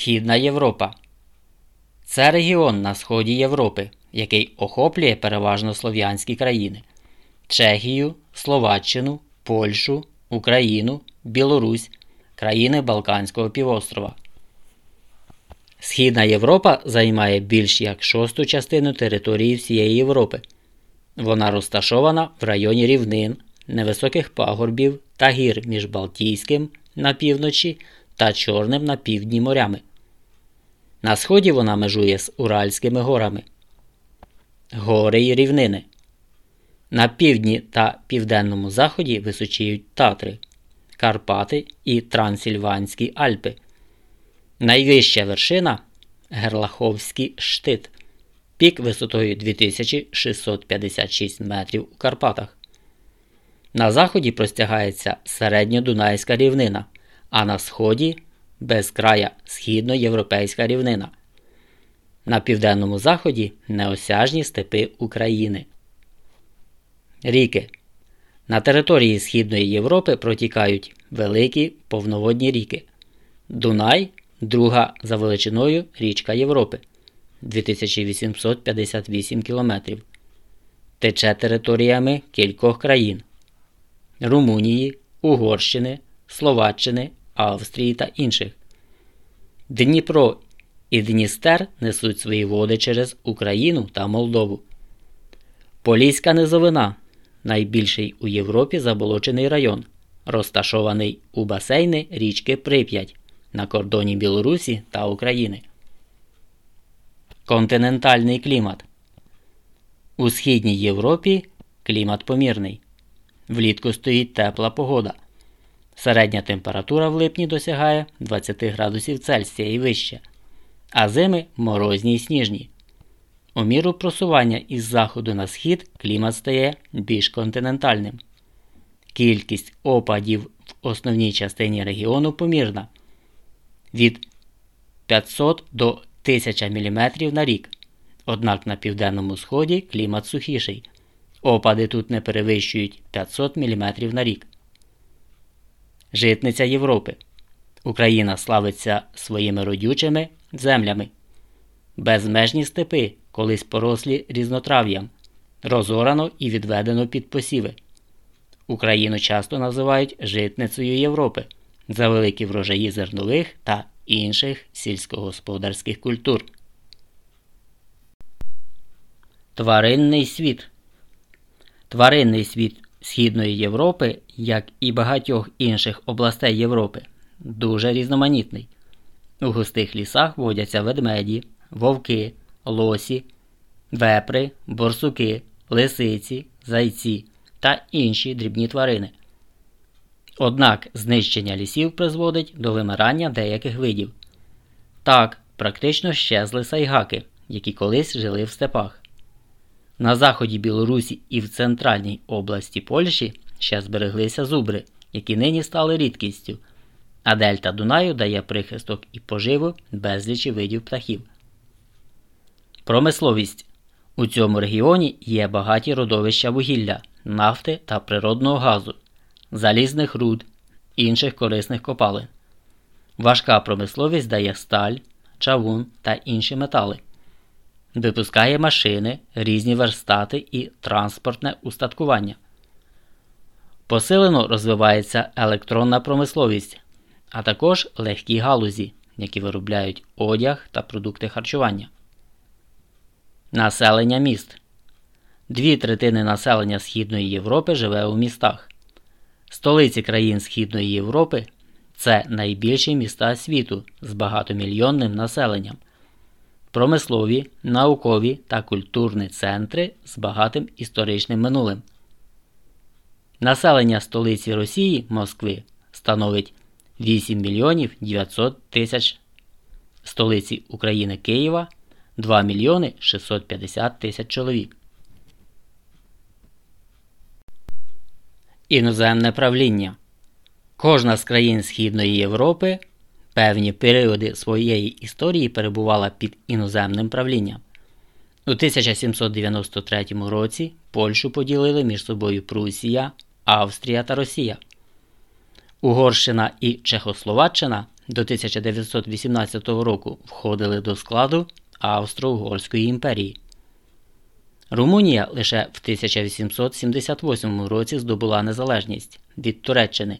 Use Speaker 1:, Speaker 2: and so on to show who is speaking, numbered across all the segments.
Speaker 1: Східна Європа це регіон на сході Європи, який охоплює переважно слов'янські країни Чехію, Словаччину, Польщу, Україну, Білорусь, країни Балканського півострова. Східна Європа займає більш як шосту частину території всієї Європи. Вона розташована в районі рівнин, невисоких пагорбів та гір між Балтійським на півночі та Чорним на півдні морями. На сході вона межує з Уральськими горами, гори й рівнини. На півдні та південному заході височіють Татри, Карпати і Трансильванські Альпи. Найвища вершина Герлаховський штит, пік висотою 2656 метрів у Карпатах. На заході простягається середньодунайська рівнина, а на сході без края східноєвропейська рівнина. На південному заході неосяжні степи України. Ріки. На території Східної Європи протікають великі повноводні ріки. Дунай друга за величиною річка Європи 2858 км. Тече територіями кількох країн Румунії, Угорщини, Словаччини, Австрії та інших. Дніпро і Дністер несуть свої води через Україну та Молдову. Поліська низовина найбільший у Європі заболочений район, розташований у басейни річки Прип'ять на кордоні Білорусі та України. Континентальний клімат у Східній Європі клімат помірний. Влітку стоїть тепла погода. Середня температура в липні досягає 20 градусів Цельсія і вище, а зими морозні й сніжні. У міру просування із заходу на схід клімат стає більш континентальним. Кількість опадів в основній частині регіону помірна від 500 до 1000 мм на рік. Однак на південному сході клімат сухіший. Опади тут не перевищують 500 мм на рік. Житниця Європи. Україна славиться своїми родючими землями. Безмежні степи, колись порослі різнотрав'ям, розорано і відведено під посіви. Україну часто називають житницею Європи за великі врожаї зернових та інших сільськогосподарських культур. Тваринний світ Тваринний світ Східної Європи, як і багатьох інших областей Європи, дуже різноманітний. У густих лісах водяться ведмеді, вовки, лосі, вепри, борсуки, лисиці, зайці та інші дрібні тварини. Однак знищення лісів призводить до вимирання деяких видів. Так, практично щезли сайгаки, які колись жили в степах. На заході Білорусі і в центральній області Польщі ще збереглися зубри, які нині стали рідкістю, а дельта Дунаю дає прихисток і поживу безлічі видів птахів. Промисловість у цьому регіоні є багаті родовища вугілля, нафти та природного газу, залізних руд, інших корисних копалин. Важка промисловість дає сталь, чавун та інші метали. Випускає машини, різні верстати і транспортне устаткування. Посилено розвивається електронна промисловість, а також легкі галузі, які виробляють одяг та продукти харчування. Населення міст. Дві третини населення Східної Європи живе у містах. Столиці країн Східної Європи це найбільші міста світу з багатомільйонним населенням, промислові, наукові та культурні центри з багатим історичним минулим. Населення столиці Росії Москви становить 8 мільйонів 900 тисяч, столиці України Києва 2 мільйони 650 тисяч чоловік. Іноземне правління. Кожна з країн Східної Європи певні періоди своєї історії перебувала під іноземним правлінням. У 1793 році Польщу поділили між собою Прусія, Австрія та Росія. Угорщина і Чехословаччина до 1918 року входили до складу Австро-Угорської імперії. Румунія лише в 1878 році здобула незалежність від Туреччини.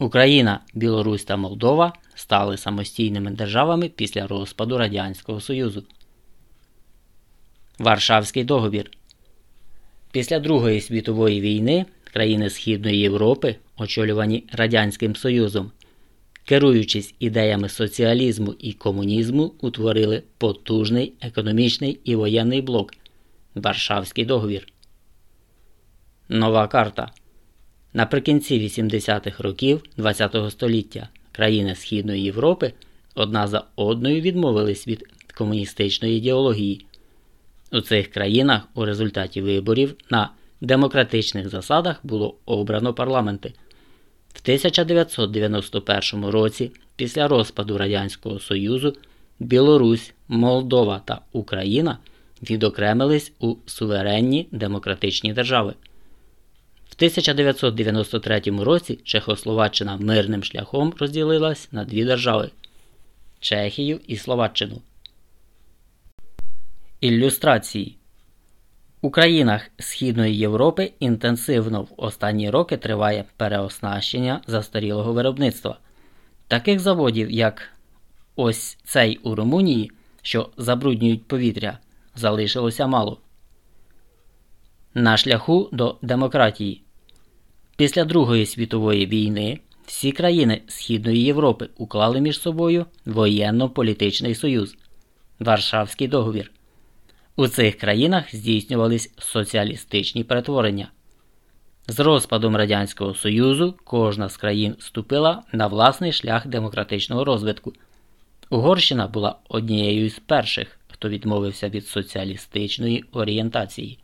Speaker 1: Україна, Білорусь та Молдова стали самостійними державами після розпаду Радянського Союзу. Варшавський договір. Після Другої світової війни країни Східної Європи, очолювані Радянським Союзом, керуючись ідеями соціалізму і комунізму, утворили потужний економічний і воєнний блок Варшавський договір. Нова карта. Наприкінці 80-х років ХХ століття країни Східної Європи одна за одною відмовились від комуністичної ідеології. У цих країнах у результаті виборів на демократичних засадах було обрано парламенти. В 1991 році, після розпаду Радянського Союзу, Білорусь, Молдова та Україна відокремились у суверенні демократичні держави. В 1993 році Чехословаччина мирним шляхом розділилась на дві держави Чехію і Словаччину. Ілюстрації у країнах Східної Європи інтенсивно в останні роки триває переоснащення застарілого виробництва. Таких заводів, як ось цей у Румунії, що забруднюють повітря, залишилося мало. На шляху до демократії. Після Другої світової війни всі країни Східної Європи уклали між собою воєнно-політичний союз Варшавський договір. У цих країнах здійснювались соціалістичні перетворення. З розпадом Радянського Союзу кожна з країн вступила на власний шлях демократичного розвитку. Угорщина була однією з перших, хто відмовився від соціалістичної орієнтації.